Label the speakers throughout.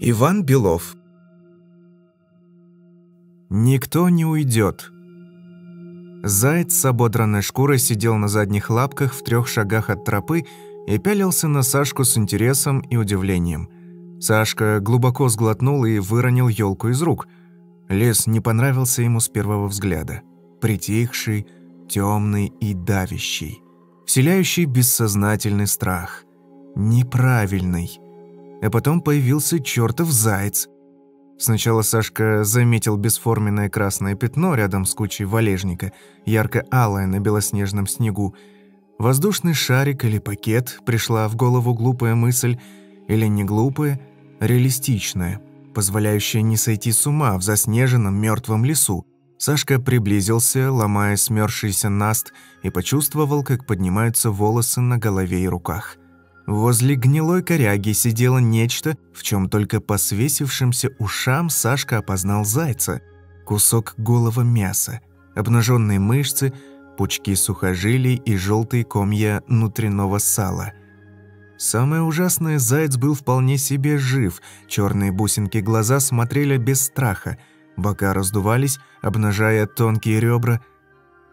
Speaker 1: Иван Белов Никто не уйдет. Заяц с ободранной шкурой сидел на задних лапках в трех шагах от тропы и пялился на Сашку с интересом и удивлением. Сашка глубоко сглотнул и выронил елку из рук. Лес не понравился ему с первого взгляда. Притихший, темный и давящий. Вселяющий бессознательный страх. Неправильный. А потом появился чертов заяц – Сначала Сашка заметил бесформенное красное пятно рядом с кучей валежника, ярко-алое на белоснежном снегу. Воздушный шарик или пакет, пришла в голову глупая мысль, или не глупая, реалистичная, позволяющая не сойти с ума в заснеженном мертвом лесу. Сашка приблизился, ломая смёрзшийся наст, и почувствовал, как поднимаются волосы на голове и руках – Возле гнилой коряги сидело нечто, в чем только по свесившимся ушам Сашка опознал зайца. Кусок голого мяса, обнаженные мышцы, пучки сухожилий и желтые комья внутреннего сала. Самое ужасное, заяц был вполне себе жив, черные бусинки глаза смотрели без страха, бока раздувались, обнажая тонкие ребра –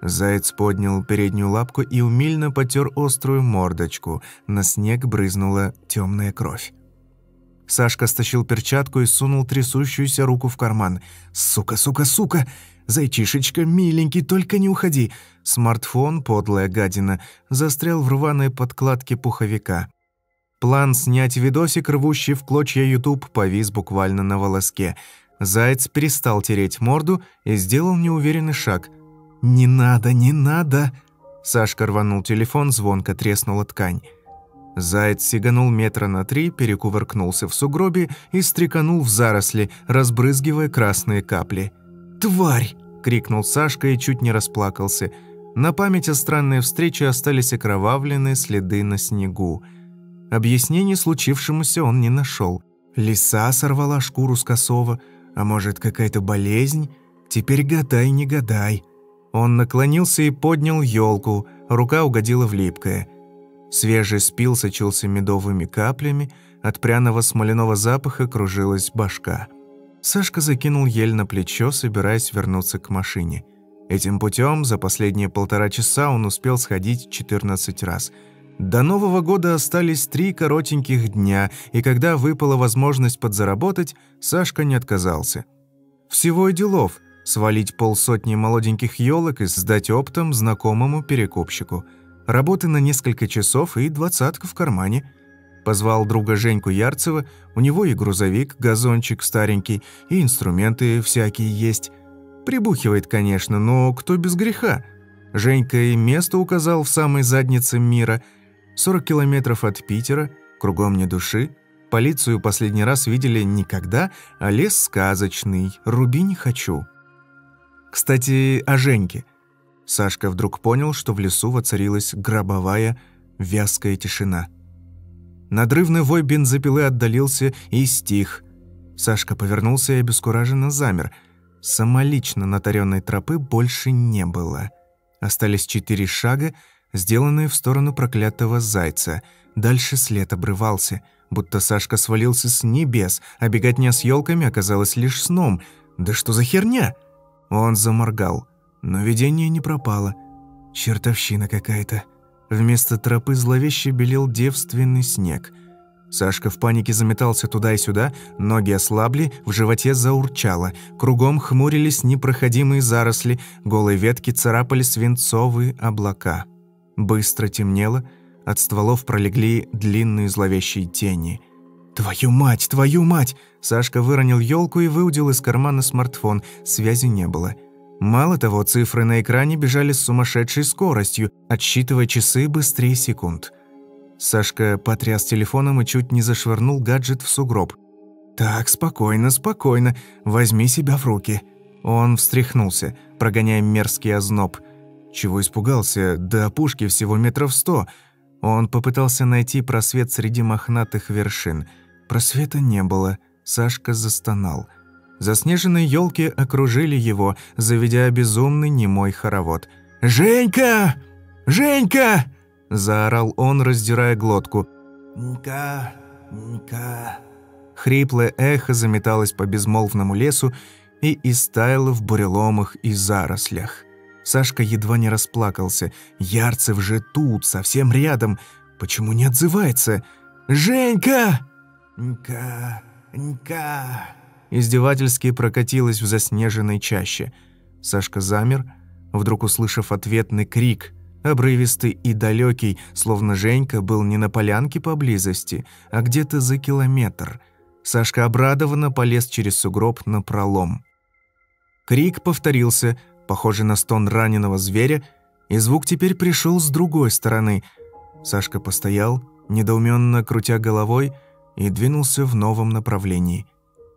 Speaker 1: Заяц поднял переднюю лапку и умильно потер острую мордочку. На снег брызнула темная кровь. Сашка стащил перчатку и сунул трясущуюся руку в карман. «Сука, сука, сука! Зайчишечка, миленький, только не уходи!» Смартфон, подлая гадина, застрял в рваной подкладке пуховика. План снять видосик, рвущий в клочья YouTube, повис буквально на волоске. Заяц перестал тереть морду и сделал неуверенный шаг – «Не надо, не надо!» Сашка рванул телефон, звонко треснула ткань. Заяц сиганул метра на три, перекувыркнулся в сугробе и стреканул в заросли, разбрызгивая красные капли. «Тварь!» – крикнул Сашка и чуть не расплакался. На память о странной встрече остались окровавленные следы на снегу. Объяснений случившемуся он не нашел. Лиса сорвала шкуру с косого, а может, какая-то болезнь? Теперь гадай, не гадай. Он наклонился и поднял елку, рука угодила в липкое. Свежий спил сочился медовыми каплями, от пряного смоляного запаха кружилась башка. Сашка закинул ель на плечо, собираясь вернуться к машине. Этим путем за последние полтора часа он успел сходить 14 раз. До Нового года остались три коротеньких дня, и когда выпала возможность подзаработать, Сашка не отказался. Всего и делов – свалить полсотни молоденьких елок и сдать оптом знакомому перекупщику. Работы на несколько часов и двадцатка в кармане. Позвал друга Женьку Ярцева, у него и грузовик, газончик старенький, и инструменты всякие есть. Прибухивает, конечно, но кто без греха? Женька и место указал в самой заднице мира. 40 километров от Питера, кругом не души. Полицию последний раз видели никогда, а лес сказочный, руби не хочу. Кстати, о Женьке. Сашка вдруг понял, что в лесу воцарилась гробовая, вязкая тишина. Надрывный вой бензопилы отдалился и стих. Сашка повернулся и обескураженно замер. Самолично натаренной тропы больше не было. Остались четыре шага, сделанные в сторону проклятого зайца. Дальше след обрывался, будто Сашка свалился с небес, а беготня с елками оказалась лишь сном. «Да что за херня?» Он заморгал, но видение не пропало. Чертовщина какая-то. Вместо тропы зловеще белел девственный снег. Сашка в панике заметался туда и сюда, ноги ослабли, в животе заурчало. Кругом хмурились непроходимые заросли, голые ветки царапали свинцовые облака. Быстро темнело, от стволов пролегли длинные зловещие тени – «Твою мать, твою мать!» Сашка выронил елку и выудил из кармана смартфон. Связи не было. Мало того, цифры на экране бежали с сумасшедшей скоростью, отсчитывая часы быстрее секунд. Сашка потряс телефоном и чуть не зашвырнул гаджет в сугроб. «Так, спокойно, спокойно. Возьми себя в руки». Он встряхнулся, прогоняя мерзкий озноб. Чего испугался? До опушки всего метров сто. Он попытался найти просвет среди мохнатых вершин – Просвета не было, Сашка застонал. Заснеженные елки окружили его, заведя безумный немой хоровод. «Женька! Женька!» – заорал он, раздирая глотку. «Нька, нька...» Хриплое эхо заметалось по безмолвному лесу и истаяло в буреломах и зарослях. Сашка едва не расплакался. Ярцев же тут, совсем рядом. Почему не отзывается? «Женька!» «Нька, нька...» Издевательски прокатилась в заснеженной чаще. Сашка замер, вдруг услышав ответный крик, обрывистый и далекий, словно Женька был не на полянке поблизости, а где-то за километр. Сашка обрадованно полез через сугроб на пролом. Крик повторился, похожий на стон раненого зверя, и звук теперь пришел с другой стороны. Сашка постоял, недоуменно крутя головой, и двинулся в новом направлении.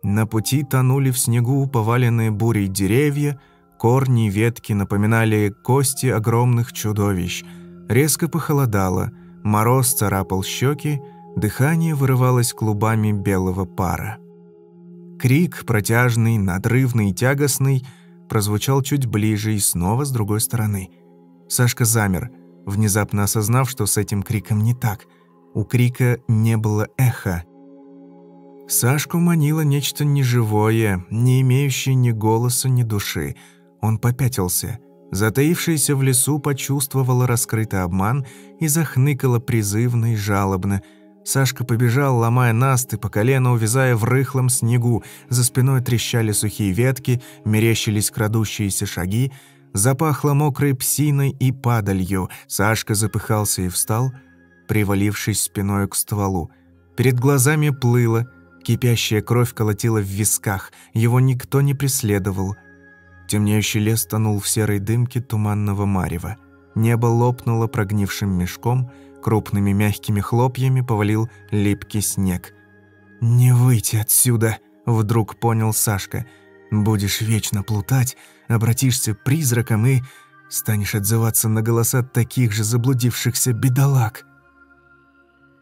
Speaker 1: На пути тонули в снегу поваленные бурей деревья, корни и ветки напоминали кости огромных чудовищ. Резко похолодало, мороз царапал щеки, дыхание вырывалось клубами белого пара. Крик, протяжный, надрывный и тягостный, прозвучал чуть ближе и снова с другой стороны. Сашка замер, внезапно осознав, что с этим криком не так. У крика не было эха. Сашку манило нечто неживое, не имеющее ни голоса, ни души. Он попятился. Затаившаяся в лесу почувствовала раскрытый обман и захныкала призывно и жалобно. Сашка побежал, ломая насты, по колено увязая в рыхлом снегу. За спиной трещали сухие ветки, мерещились крадущиеся шаги. Запахло мокрой псиной и падалью. Сашка запыхался и встал, привалившись спиной к стволу. Перед глазами плыло – Кипящая кровь колотила в висках, его никто не преследовал. Темнеющий лес тонул в серой дымке туманного марева. Небо лопнуло прогнившим мешком, крупными мягкими хлопьями повалил липкий снег. «Не выйти отсюда!» — вдруг понял Сашка. «Будешь вечно плутать, обратишься призраком и станешь отзываться на голоса таких же заблудившихся бедолаг».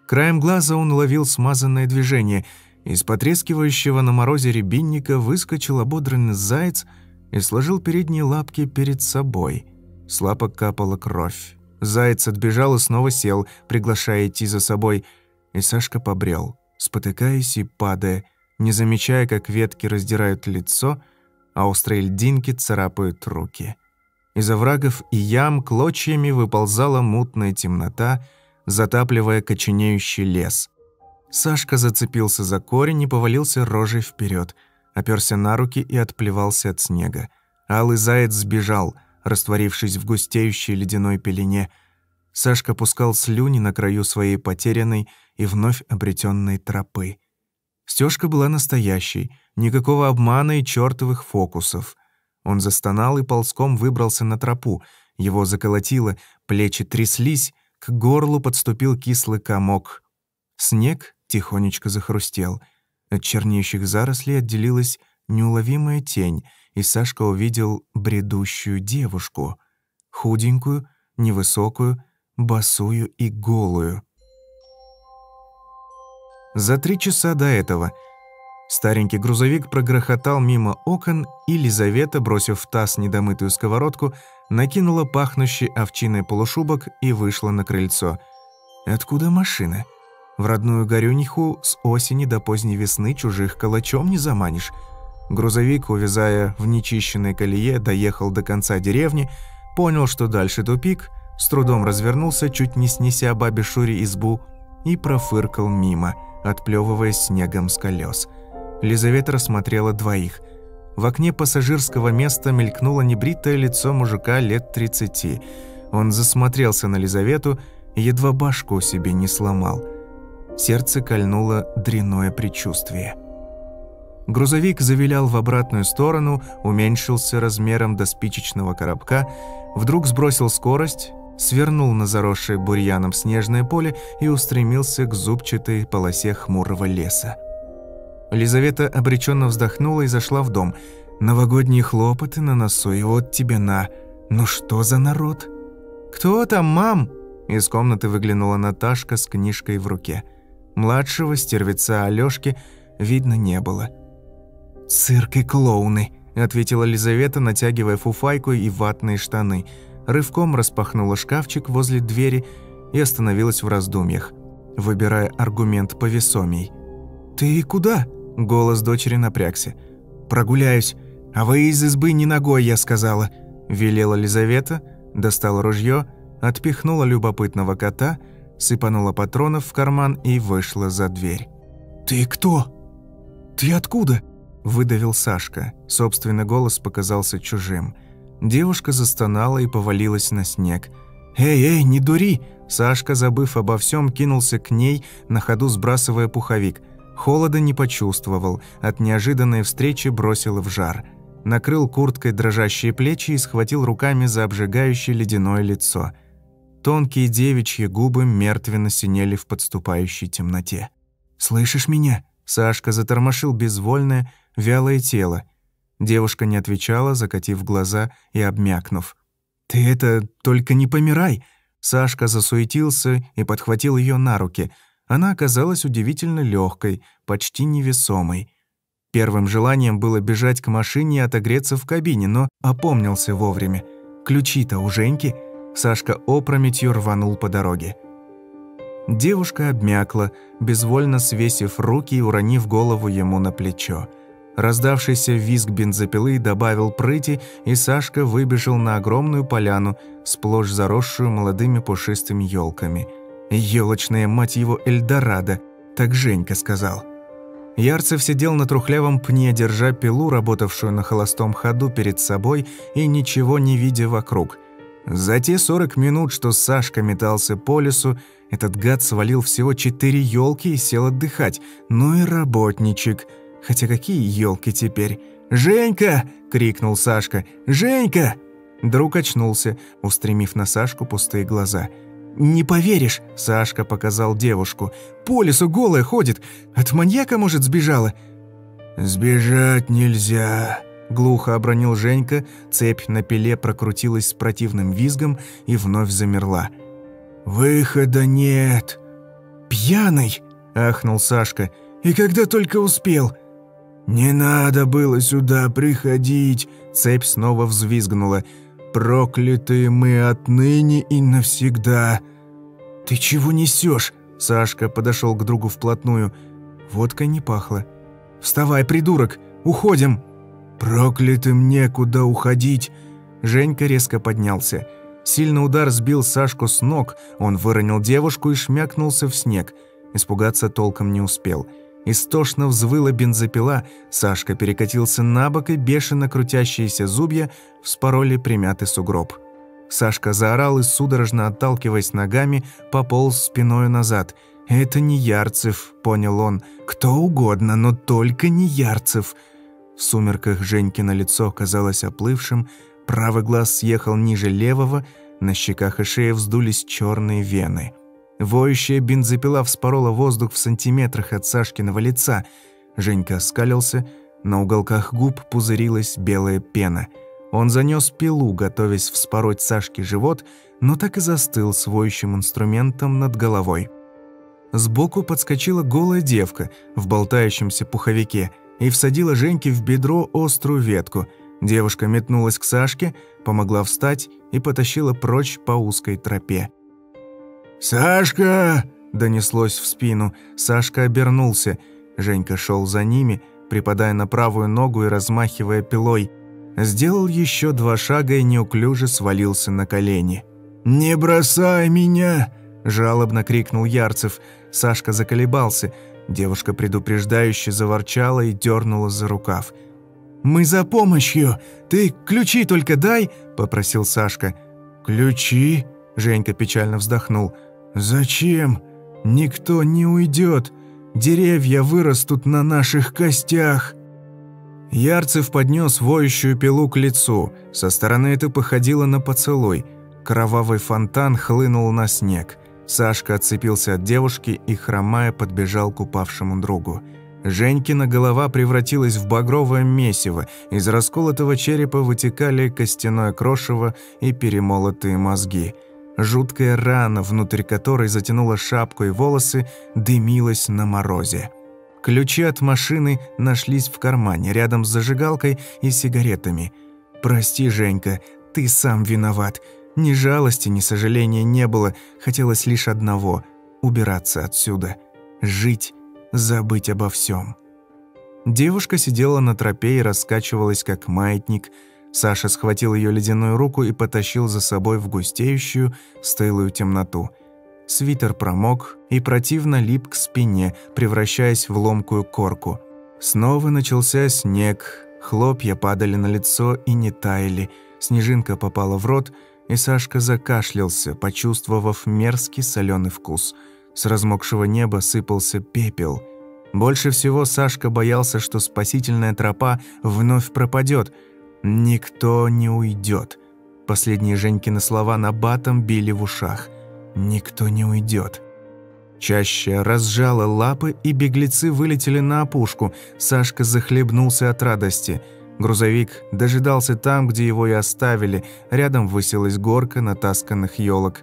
Speaker 1: Краем глаза он уловил смазанное движение — из потрескивающего на морозе рябинника выскочил ободранный заяц и сложил передние лапки перед собой. С лапок капала кровь. Заяц отбежал и снова сел, приглашая идти за собой, и Сашка побрел, спотыкаясь и падая, не замечая, как ветки раздирают лицо, а острые льдинки царапают руки. Из оврагов и ям клочьями выползала мутная темнота, затапливая коченеющий лес. Сашка зацепился за корень и повалился рожей вперед, оперся на руки и отплевался от снега. Алый заяц сбежал, растворившись в густеющей ледяной пелене. Сашка пускал слюни на краю своей потерянной и вновь обретенной тропы. Стежка была настоящей, никакого обмана и чертовых фокусов. Он застонал и ползком выбрался на тропу. Его заколотило, плечи тряслись, к горлу подступил кислый комок. Снег тихонечко захрустел. От чернеющих зарослей отделилась неуловимая тень, и Сашка увидел бредущую девушку. Худенькую, невысокую, босую и голую. За три часа до этого старенький грузовик прогрохотал мимо окон, и Лизавета, бросив в таз недомытую сковородку, накинула пахнущий овчиной полушубок и вышла на крыльцо. «Откуда машина?» В родную Горюниху с осени до поздней весны чужих калачом не заманишь. Грузовик, увязая в нечищенной колее, доехал до конца деревни, понял, что дальше тупик, с трудом развернулся, чуть не снеся бабе Шуре избу, и профыркал мимо, отплевываясь снегом с колес. Лизавета рассмотрела двоих. В окне пассажирского места мелькнуло небритое лицо мужика лет 30. Он засмотрелся на Лизавету едва башку себе не сломал – Сердце кольнуло дряное предчувствие. Грузовик завилял в обратную сторону, уменьшился размером до спичечного коробка, вдруг сбросил скорость, свернул на заросшее бурьяном снежное поле и устремился к зубчатой полосе хмурого леса. Лизавета обреченно вздохнула и зашла в дом. «Новогодние хлопоты на носу, и вот тебе на. Ну что за народ?» «Кто там, мам?» Из комнаты выглянула Наташка с книжкой в руке. Младшего стервеца Алёшки видно не было. «Цирк и клоуны», – ответила Лизавета, натягивая фуфайку и ватные штаны. Рывком распахнула шкафчик возле двери и остановилась в раздумьях, выбирая аргумент повесомей. «Ты куда?» – голос дочери напрягся. «Прогуляюсь. А вы из избы не ногой, я сказала», – велела Лизавета, достала ружье, отпихнула любопытного кота, сыпанула патронов в карман и вышла за дверь. «Ты кто? Ты откуда?» – выдавил Сашка. Собственный голос показался чужим. Девушка застонала и повалилась на снег. «Эй, эй, не дури!» Сашка, забыв обо всем, кинулся к ней, на ходу сбрасывая пуховик. Холода не почувствовал, от неожиданной встречи бросил в жар. Накрыл курткой дрожащие плечи и схватил руками за обжигающее ледяное лицо. Тонкие девичьи губы мертвенно синели в подступающей темноте. «Слышишь меня?» Сашка затормошил безвольное, вялое тело. Девушка не отвечала, закатив глаза и обмякнув. «Ты это только не помирай!» Сашка засуетился и подхватил ее на руки. Она оказалась удивительно легкой, почти невесомой. Первым желанием было бежать к машине и отогреться в кабине, но опомнился вовремя. Ключи-то у Женьки. Сашка опрометью рванул по дороге. Девушка обмякла, безвольно свесив руки и уронив голову ему на плечо. Раздавшийся визг бензопилы добавил прыти, и Сашка выбежал на огромную поляну, сплошь заросшую молодыми пушистыми елками. «Елочная, мать его, Эльдорадо», так Женька сказал. Ярцев сидел на трухлявом пне, держа пилу, работавшую на холостом ходу перед собой и ничего не видя вокруг. За те 40 минут, что Сашка метался по лесу, этот гад свалил всего четыре елки и сел отдыхать. Ну и работничек – Хотя какие елки теперь? «Женька!» – крикнул Сашка. «Женька!» Друг очнулся, устремив на Сашку пустые глаза. «Не поверишь!» – Сашка показал девушку. «По лесу голая ходит. От маньяка, может, сбежала?» «Сбежать нельзя!» – глухо обронил Женька. Цепь на пиле прокрутилась с противным визгом и вновь замерла. «Выхода нет!» «Пьяный!» – ахнул Сашка. «И когда только успел!» «Не надо было сюда приходить!» Цепь снова взвизгнула. «Проклятые мы отныне и навсегда!» «Ты чего несешь?» Сашка подошел к другу вплотную. Водка не пахла. «Вставай, придурок! Уходим!» «Проклятым некуда уходить!» Женька резко поднялся. Сильный удар сбил Сашку с ног, он выронил девушку и шмякнулся в снег. Испугаться толком не успел. Истошно взвыла бензопила, Сашка перекатился на бок и бешено крутящиеся зубья вспороли примятый сугроб. Сашка заорал и, судорожно отталкиваясь ногами, пополз спиною назад. «Это не Ярцев», — понял он. «Кто угодно, но только не Ярцев». В сумерках Женькино лицо казалось оплывшим, правый глаз съехал ниже левого, на щеках и шее вздулись черные вены — Воющая бензопила вспорола воздух в сантиметрах от Сашкиного лица. Женька оскалился, на уголках губ пузырилась белая пена. Он занес пилу, готовясь вспороть Сашке живот, но так и застыл с воющим инструментом над головой. Сбоку подскочила голая девка в болтающемся пуховике и всадила Женьке в бедро острую ветку. Девушка метнулась к Сашке, помогла встать и потащила прочь по узкой тропе. «Сашка!» – донеслось в спину. Сашка обернулся. Женька шел за ними, припадая на правую ногу и размахивая пилой. Сделал еще два шага и неуклюже свалился на колени. «Не бросай меня!» – жалобно крикнул Ярцев. Сашка заколебался. Девушка предупреждающе заворчала и дернула за рукав. «Мы за помощью! Ты ключи только дай!» – попросил Сашка. «Ключи?» – Женька печально вздохнул – «Зачем? Никто не уйдет. Деревья вырастут на наших костях». Ярцев поднес воющую пилу к лицу. Со стороны это походило на поцелуй. Кровавый фонтан хлынул на снег. Сашка отцепился от девушки и, хромая, подбежал к упавшему другу. Женькина голова превратилась в багровое месиво, из расколотого черепа вытекали костяное крошево и перемолотые мозги – Жуткая рана, внутрь которой затянула шапку и волосы, дымилась на морозе. Ключи от машины нашлись в кармане, рядом с зажигалкой и сигаретами. «Прости, Женька, ты сам виноват. Ни жалости, ни сожаления не было. Хотелось лишь одного – убираться отсюда. Жить, забыть обо всем. Девушка сидела на тропе и раскачивалась, как маятник. Саша схватил ее ледяную руку и потащил за собой в густеющую, стылую темноту. Свитер промок и противно лип к спине, превращаясь в ломкую корку. Снова начался снег, хлопья падали на лицо и не таяли. Снежинка попала в рот, и Сашка закашлялся, почувствовав мерзкий соленый вкус. С размокшего неба сыпался пепел – больше всего Сашка боялся, что спасительная тропа вновь пропадет. «Никто не уйдет». Последние Женькины слова на батом били в ушах. «Никто не уйдет». Чаще разжала лапы, и беглецы вылетели на опушку. Сашка захлебнулся от радости. Грузовик дожидался там, где его и оставили. Рядом высилась горка натасканных елок.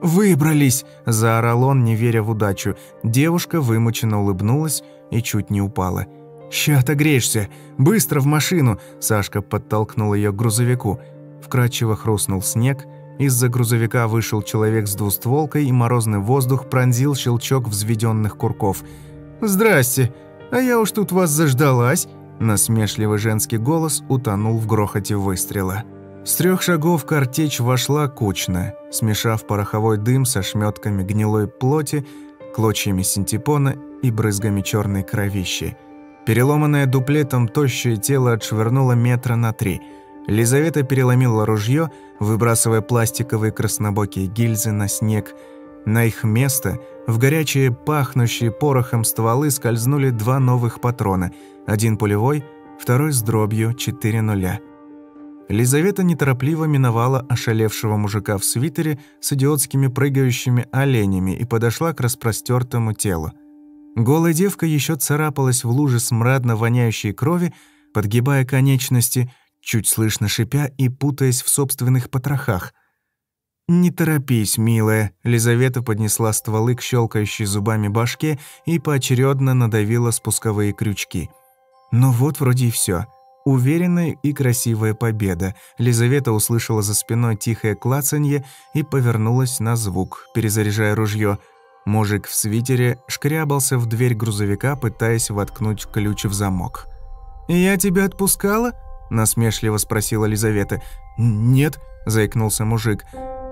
Speaker 1: «Выбрались!» – заорал он, не веря в удачу. Девушка вымученно улыбнулась и чуть не упала. «Ща отогреешься! Быстро в машину!» Сашка подтолкнул ее к грузовику. Вкрадчиво хрустнул снег. Из-за грузовика вышел человек с двустволкой, и морозный воздух пронзил щелчок взведенных курков. «Здрасте! А я уж тут вас заждалась!» Насмешливый женский голос утонул в грохоте выстрела. С трех шагов картечь вошла кучно, смешав пороховой дым со шметками гнилой плоти, клочьями синтепона и брызгами черной кровищи. Переломанное дуплетом тощее тело отшвырнуло метра на три. Лизавета переломила ружье, выбрасывая пластиковые краснобокие гильзы на снег. На их место в горячие, пахнущие порохом стволы скользнули два новых патрона. Один пулевой, второй с дробью 4 нуля. Лизавета неторопливо миновала ошалевшего мужика в свитере с идиотскими прыгающими оленями и подошла к распростертому телу. Голая девка еще царапалась в луже смрадно воняющей крови, подгибая конечности, чуть слышно шипя и путаясь в собственных потрохах. «Не торопись, милая», — Лизавета поднесла стволы к щелкающей зубами башке и поочередно надавила спусковые крючки. «Ну вот вроде и все. Уверенная и красивая победа. Лизавета услышала за спиной тихое клацанье и повернулась на звук, перезаряжая ружье. Мужик в свитере шкрябался в дверь грузовика, пытаясь воткнуть ключ в замок. «Я тебя отпускала?» – насмешливо спросила Лизавета. «Нет», – заикнулся мужик.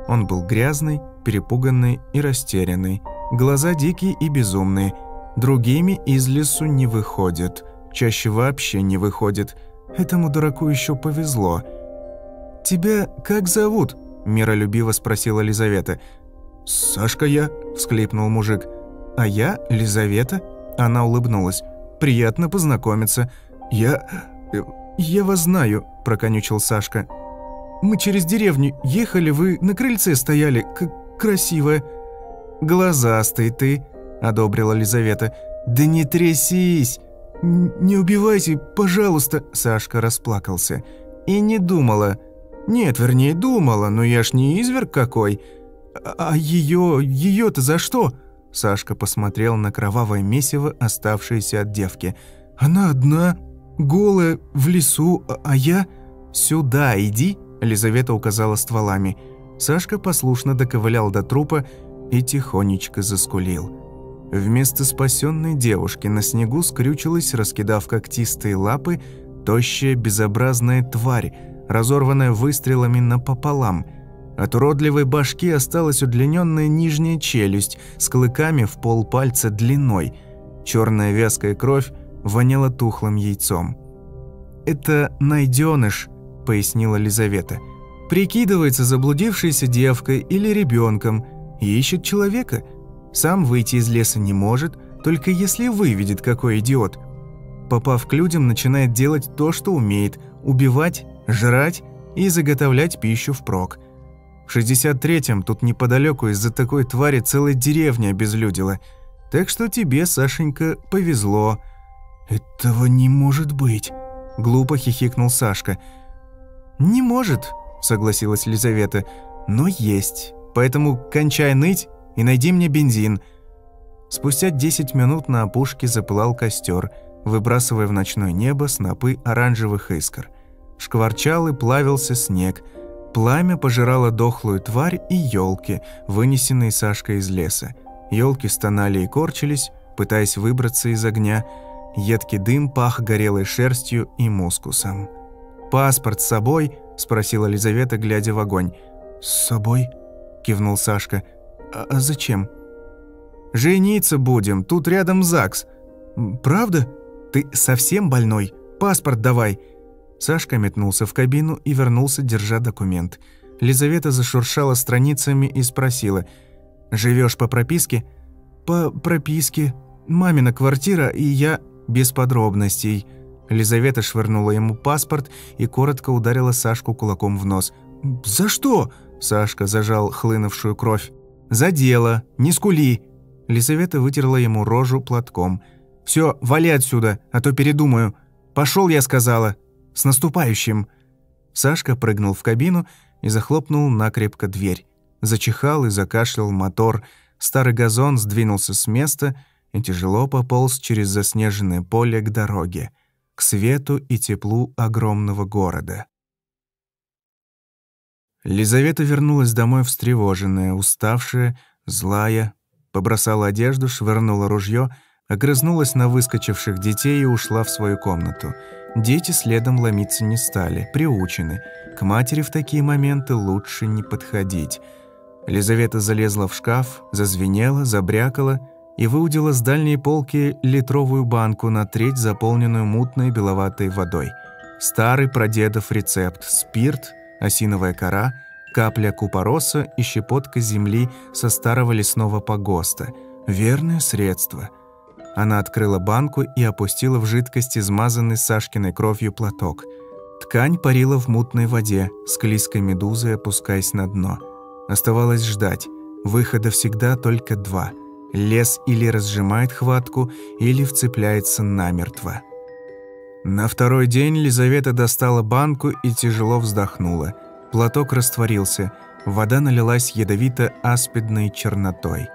Speaker 1: Он был грязный, перепуганный и растерянный. Глаза дикие и безумные. Другими из лесу не выходят. Чаще вообще не выходят – Этому дураку еще повезло. «Тебя как зовут?» – миролюбиво спросила Лизавета. «Сашка я», – всклипнул мужик. «А я Лизавета?» Она улыбнулась. «Приятно познакомиться. Я... я вас знаю», – проконючил Сашка. «Мы через деревню ехали, вы на крыльце стояли. К красивая». «Глазастый ты», – одобрила Лизавета. «Да не трясись!» «Не убивайте, пожалуйста!» Сашка расплакался. «И не думала. Нет, вернее, думала, но я ж не изверг какой. А ее, ее-то за что?» Сашка посмотрел на кровавое месиво, оставшееся от девки. «Она одна, голая, в лесу, а, а я...» «Сюда иди!» Лизавета указала стволами. Сашка послушно доковылял до трупа и тихонечко заскулил. Вместо спасенной девушки на снегу скрючилась, раскидав когтистые лапы, тощая безобразная тварь, разорванная выстрелами напополам. От уродливой башки осталась удлиненная нижняя челюсть с клыками в полпальца длиной. Черная вязкая кровь воняла тухлым яйцом. «Это найденыш», — пояснила Лизавета. «Прикидывается заблудившейся девкой или ребенком и ищет человека». Сам выйти из леса не может, только если выведет какой идиот. Попав к людям, начинает делать то, что умеет – убивать, жрать и заготовлять пищу впрок. В 63-м тут неподалеку из-за такой твари целая деревня обезлюдила. Так что тебе, Сашенька, повезло. «Этого не может быть», – глупо хихикнул Сашка. «Не может», – согласилась Лизавета, – «но есть. Поэтому кончай ныть и найди мне бензин». Спустя 10 минут на опушке запылал костер, выбрасывая в ночное небо снопы оранжевых искр. Шкварчал и плавился снег. Пламя пожирало дохлую тварь и елки, вынесенные Сашкой из леса. Елки стонали и корчились, пытаясь выбраться из огня. Едкий дым пах горелой шерстью и мускусом. «Паспорт с собой?» – спросила Лизавета, глядя в огонь. «С собой?» – кивнул Сашка. «А, а зачем?» «Жениться будем, тут рядом ЗАГС». «Правда? Ты совсем больной? Паспорт давай». Сашка метнулся в кабину и вернулся, держа документ. Лизавета зашуршала страницами и спросила. «Живешь по прописке?» «По прописке. Мамина квартира, и я...» «Без подробностей». Лизавета швырнула ему паспорт и коротко ударила Сашку кулаком в нос. «За что?» Сашка зажал хлынувшую кровь. «За дело! Не скули!» Лизавета вытерла ему рожу платком. «Все, вали отсюда, а то передумаю. Пошел, я сказала. С наступающим!» Сашка прыгнул в кабину и захлопнул накрепко дверь. Зачихал и закашлял мотор. Старый газон сдвинулся с места и тяжело пополз через заснеженное поле к дороге, к свету и теплу огромного города. Лизавета вернулась домой встревоженная, уставшая, злая, побросала одежду, швырнула ружье, огрызнулась на выскочивших детей и ушла в свою комнату. Дети следом ломиться не стали, приучены. К матери в такие моменты лучше не подходить. Лизавета залезла в шкаф, зазвенела, забрякала и выудила с дальней полки литровую банку на треть, заполненную мутной беловатой водой. Старый прадедов рецепт – спирт – осиновая кора, капля купороса и щепотка земли со старого лесного погоста. Верное средство. Она открыла банку и опустила в жидкость измазанный Сашкиной кровью платок. Ткань парила в мутной воде, склизкой медузой опускаясь на дно. Оставалось ждать. Выхода всегда только два. Лес или разжимает хватку, или вцепляется намертво. На второй день Лизавета достала банку и тяжело вздохнула. Платок растворился, вода налилась ядовито-аспидной чернотой.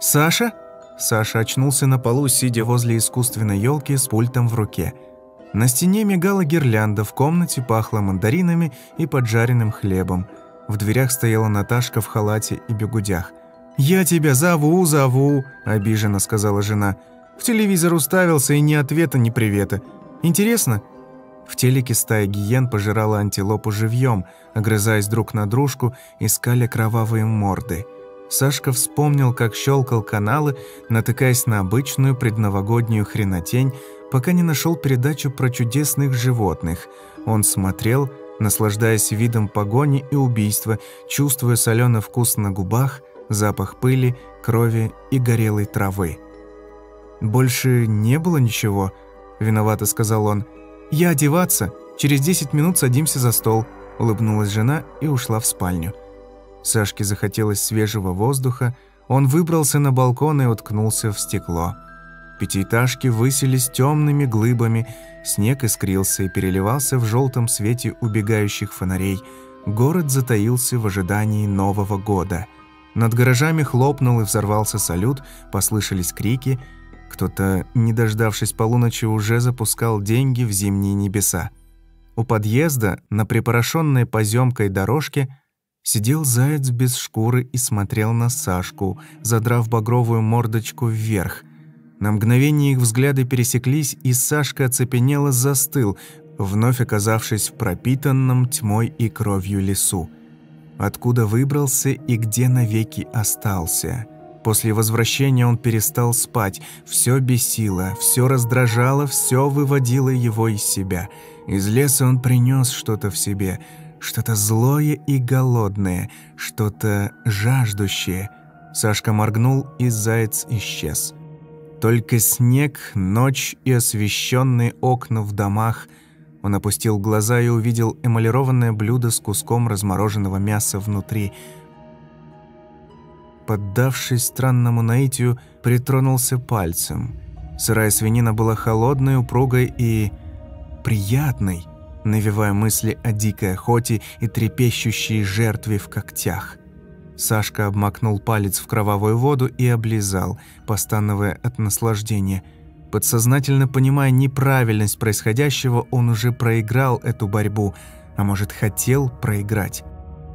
Speaker 1: «Саша?» Саша очнулся на полу, сидя возле искусственной елки с пультом в руке. На стене мигала гирлянда, в комнате пахло мандаринами и поджаренным хлебом. В дверях стояла Наташка в халате и бегудях. «Я тебя зову, зову», – обиженно сказала жена. В телевизор уставился и ни ответа, ни привета. Интересно? В телеке стая гиен пожирала антилопу живьем, огрызаясь друг на дружку, искали кровавые морды. Сашка вспомнил, как щелкал каналы, натыкаясь на обычную предновогоднюю хренотень, пока не нашел передачу про чудесных животных. Он смотрел, наслаждаясь видом погони и убийства, чувствуя соленый вкус на губах, запах пыли, крови и горелой травы. «Больше не было ничего?» – виновато сказал он. «Я одеваться. Через десять минут садимся за стол», – улыбнулась жена и ушла в спальню. Сашке захотелось свежего воздуха, он выбрался на балкон и уткнулся в стекло. Пятиэтажки высились темными глыбами, снег искрился и переливался в желтом свете убегающих фонарей. Город затаился в ожидании Нового года. Над гаражами хлопнул и взорвался салют, послышались крики – кто-то, не дождавшись полуночи, уже запускал деньги в зимние небеса. У подъезда, на припорошенной поземкой дорожке, сидел заяц без шкуры и смотрел на Сашку, задрав багровую мордочку вверх. На мгновение их взгляды пересеклись, и Сашка оцепенело застыл, вновь оказавшись в пропитанном тьмой и кровью лесу. Откуда выбрался и где навеки остался – После возвращения он перестал спать. Все бесило, все раздражало, все выводило его из себя. Из леса он принес что-то в себе, что-то злое и голодное, что-то жаждущее. Сашка моргнул, и заяц исчез. Только снег, ночь и освещенные окна в домах. Он опустил глаза и увидел эмалированное блюдо с куском размороженного мяса внутри – поддавшись странному наитию, притронулся пальцем. Сырая свинина была холодной, упругой и приятной, навевая мысли о дикой охоте и трепещущей жертве в когтях. Сашка обмакнул палец в кровавую воду и облизал, постановая от наслаждения. Подсознательно понимая неправильность происходящего, он уже проиграл эту борьбу, а может, хотел проиграть.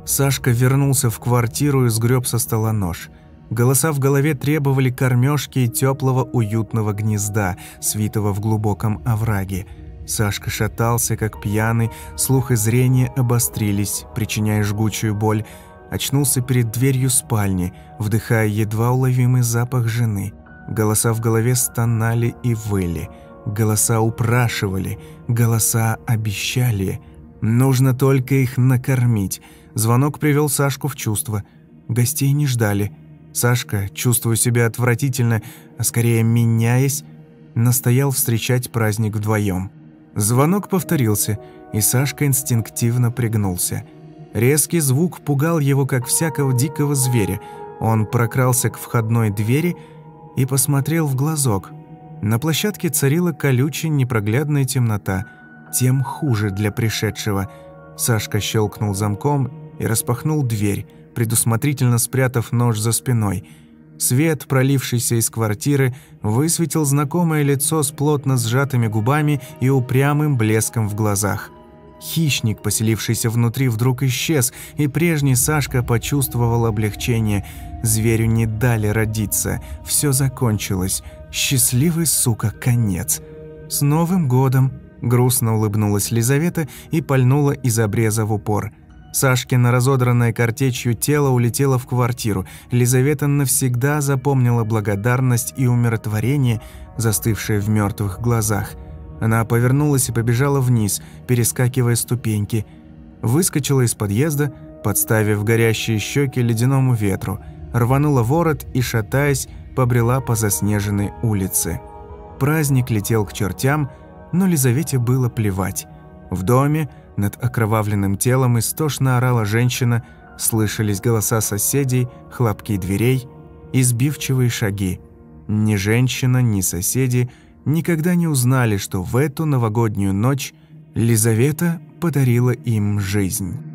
Speaker 1: Сашка вернулся в квартиру и сгреб со стола нож. Голоса в голове требовали кормежки и теплого уютного гнезда, свитого в глубоком овраге. Сашка шатался, как пьяный, слух и зрение обострились, причиняя жгучую боль, Очнулся перед дверью спальни, вдыхая едва уловимый запах жены. Голоса в голове стонали и выли. Голоса упрашивали, голоса обещали. Нужно только их накормить. Звонок привел Сашку в чувство. Гостей не ждали. Сашка, чувствуя себя отвратительно, а скорее меняясь, настоял встречать праздник вдвоем. Звонок повторился, и Сашка инстинктивно пригнулся – Резкий звук пугал его, как всякого дикого зверя. Он прокрался к входной двери и посмотрел в глазок. На площадке царила колючая непроглядная темнота. Тем хуже для пришедшего. Сашка щелкнул замком и распахнул дверь, предусмотрительно спрятав нож за спиной. Свет, пролившийся из квартиры, высветил знакомое лицо с плотно сжатыми губами и упрямым блеском в глазах. Хищник, поселившийся внутри, вдруг исчез, и прежний Сашка почувствовал облегчение. Зверю не дали родиться. Все закончилось. Счастливый, сука, конец. «С Новым годом!» – грустно улыбнулась Лизавета и пальнула из обреза в упор. Сашкина разодранное картечью тело улетело в квартиру. Лизавета навсегда запомнила благодарность и умиротворение, застывшее в мертвых глазах – она повернулась и побежала вниз, перескакивая ступеньки. Выскочила из подъезда, подставив горящие щеки ледяному ветру, рванула ворот и, шатаясь, побрела по заснеженной улице. Праздник летел к чертям, но Лизавете было плевать. В доме над окровавленным телом истошно орала женщина, слышались голоса соседей, хлопки дверей и сбивчивые шаги. Ни женщина, ни соседи – никогда не узнали, что в эту новогоднюю ночь Лизавета подарила им жизнь.